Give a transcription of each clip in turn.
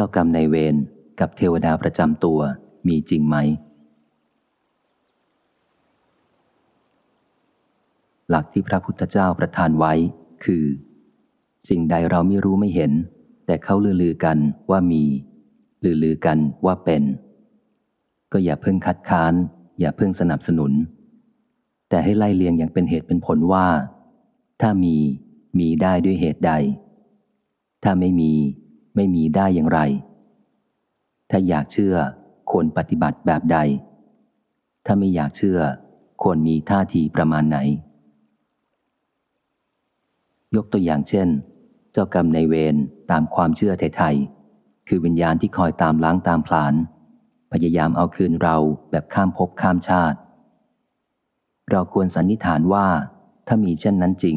จ้ากรรมในเวรกับเทวดาประจำตัวมีจริงไหม หลักที่พระพุทธเจ้าประทานไว้ คือ สิ่งใดเราไม่รู้ไม่เห็น แต่เขาลือลือกันว่ามี ลือลือกันว่าเป็น ก็อย่าเพิ่งคัดค้าน อย่าเพิ่งสนับสนุน แต่ให้ไล่เลียงอย่างเป็นเหตุเป็นผลว่า ถ้ามีมีได้ด้วยเหตุใด ถ้าไม่มี ไม่มีได้อย่างไร ถ้าอยากเชื่อควรปฏิบัติแบบใด ถ้าไม่อยากเชื่อควรมีท่าทีประมาณไหน ยกตัวอย่างเช่น เจ้ากรรมในเวรตามความเชื่อไทยๆคือวิญญาณที่คอยตามล้างตามผลาญพยายามเอาคืนเราแบบข้ามภพข้ามชาติ เราควรสันนิษฐานว่า ถ้ามีเช่นนั้นจริง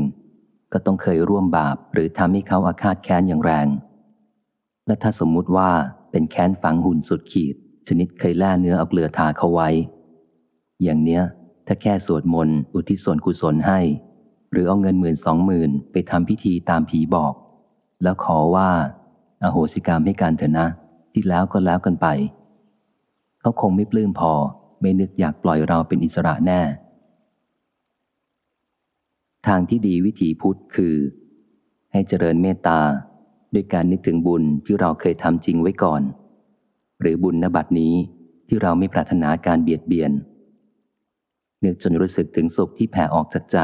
ก็ต้องเคยร่วมบาปหรือทำให้เขาอาฆาตแค้นอย่างแรง และถ้าสมมุติว่าเป็นแค้นฝังหุ่นสุดขีด ชนิดเคยแล่เนื้อเอาเกลือทาเขาไว้ อย่างเนี้ย ถ้าแค่สวดมนต์อุทิศส่วนกุศลให้ หรือเอาเงินหมื่นสองหมื่นไปทำพิธีตามผีบอก แล้วขอว่าอาโหสิกรรมให้การเถอะนะ ที่แล้วก็แล้วกันไป เขาคงไม่ปลื้มพอ ไม่นึกอยากปล่อยเราเป็นอิสระแน่ ทางที่ดีวิถีพุทธคือ ให้เจริญเมตตา ด้วยการนึกถึงบุญที่เราเคยทำจริงไว้ก่อน หรือบุญนบัตนี้ที่เราไม่ปรารถนาการเบียดเบียน นึกจนรู้สึกถึงสุขที่แผ่ออกจากใจ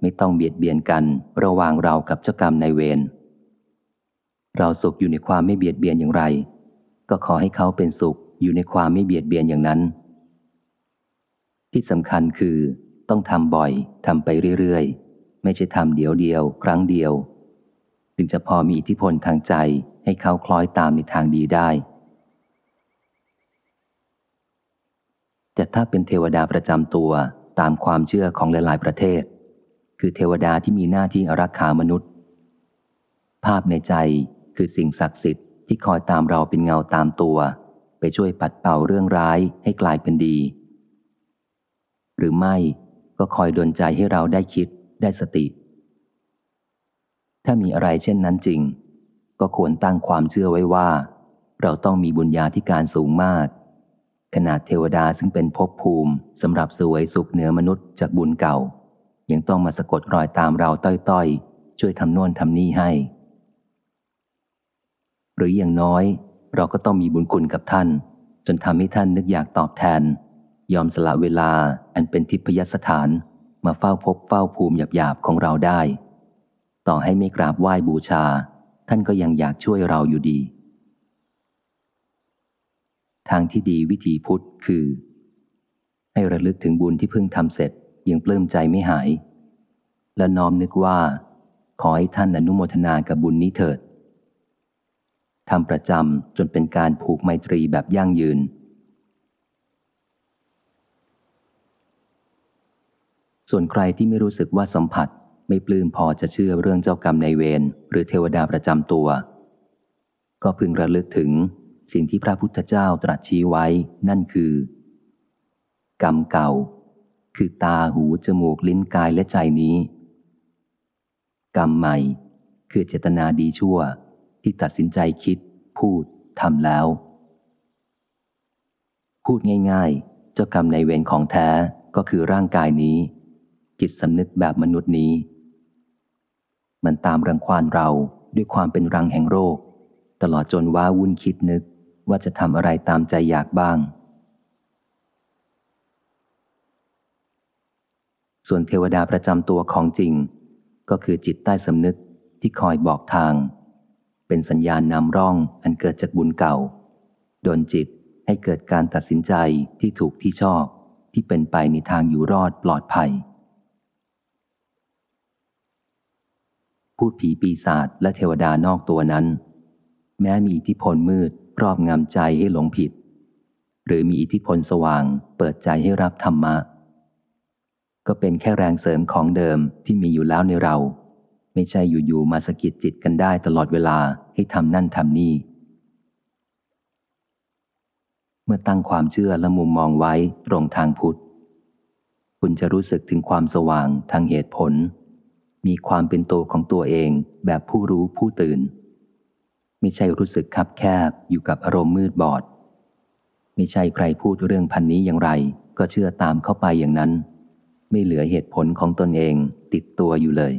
ไม่ต้องเบียดเบียนกันระหว่างเรากับเจ้ากรรมนายเวร เราสุขอยู่ในความไม่เบียดเบียนอย่างไร ก็ขอให้เขาเป็นสุขอยู่ในความไม่เบียดเบียนอย่างนั้น ที่สำคัญคือ ต้องทำบ่อยทำไปเรื่อยๆ ไม่ใช่ทำเดียวเดียว ครั้งเดียว จึงจะพอมีอิทธิพลทางใจให้เขาคล้อยตามในทางดีได้ แต่ถ้าเป็นเทวดาประจำตัวตามความเชื่อของหลาย ๆ ประเทศ คือเทวดาที่มีหน้าที่อารักขามนุษย์ ภาพในใจคือสิ่งศักดิ์สิทธิ์ที่คอยตามเราเป็นเงาตามตัว ไปช่วยปัดเป่าเรื่องร้ายให้กลายเป็นดี หรือไม่ก็คอยดลใจให้เราได้คิดได้สติ ถ้ามีอะไรเช่นนั้นจริง ก็ควรตั้งความเชื่อไว้ว่า เราต้องมีบุญญาธิการสูงมาก ขนาดเทวดาซึ่งเป็นภพภูมิสำหรับสวยสุขเหนือมนุษย์จากบุญเก่า ยังต้องมาสะกดรอยตามเราต้อยๆ ช่วยทำโน่นทำนี่ให้ หรืออย่างน้อย เราก็ต้องมีบุญคุณกับท่าน จนทำให้ท่านนึกอยากตอบแทน ยอมสละเวลาอันเป็นทิพยสถานมาเฝ้าพบเฝ้าภูมิหยาบๆของเราได้ ต่อให้ไม่กราบไหว้บูชา ท่านก็ยังอยากช่วยเราอยู่ดี ทางที่ดีวิธีพุทธคือ ให้ระลึกถึงบุญที่เพิ่งทำเสร็จยังปลื้มใจไม่หาย และน้อมนึกว่า ขอให้ท่านอนุโมทนากับบุญนี้เถิดทำประจำจนเป็นการผูกไมตรีแบบยั่งยืน ส่วนใครที่ไม่รู้สึกว่าสัมผัส ไม่ปลื้มพอจะเชื่อเรื่องเจ้ากรรมในเวรหรือเทวดาประจำตัว ก็พึงระลึกถึงสิ่งที่พระพุทธเจ้าตรัสชี้ไว้นั่นคือ กรรมเก่า คือตาหูจมูกลิ้นกายและใจนี้ กรรมใหม่ คือเจตนาดีชั่ว ที่ตัดสินใจคิด พูดทำแล้ว พูดง่ายๆ เจ้ากรรมในเวรของแท้ก็คือร่างกายนี้จิตสำนึกแบบมนุษย์นี้ มันตามรังควานเราด้วยความเป็นรังแห่งโรค ตลอดจนว่าวุ่นคิดนึกว่าจะทำอะไรตามใจอยากบ้าง ส่วนเทวดาประจำตัวของจริง ก็คือจิตใต้สำนึกที่คอยบอกทาง เป็นสัญญาณนำร่องอันเกิดจากบุญเก่า โดนจิตให้เกิดการตัดสินใจที่ถูกที่ชอบ ที่เป็นไปในทางอยู่รอดปลอดภัย พูดผีปีศาจและเทวดานอกตัวนั้น แม้มีอิทธิพลมืดครอบงำใจให้หลงผิด หรือมีอิทธิพลสว่างเปิดใจให้รับธรรมะ ก็เป็นแค่แรงเสริมของเดิมที่มีอยู่แล้วในเรา ไม่ใช่อยู่ๆมาสะกิดจิตกันได้ตลอดเวลาให้ทำนั่นทำนี่ เมื่อตั้งความเชื่อและมุมมองไว้ตรงทางพุทธ คุณจะรู้สึกถึงความสว่างทางเหตุผล มีความเป็นตัวของตัวเองแบบผู้รู้ผู้ตื่น ไม่ใช่รู้สึกคับแคบอยู่กับอารมณ์มืดบอด ไม่ใช่ใครพูดเรื่องพันนี้อย่างไร ก็เชื่อตามเข้าไปอย่างนั้น ไม่เหลือเหตุผลของตนเองติดตัวอยู่เลย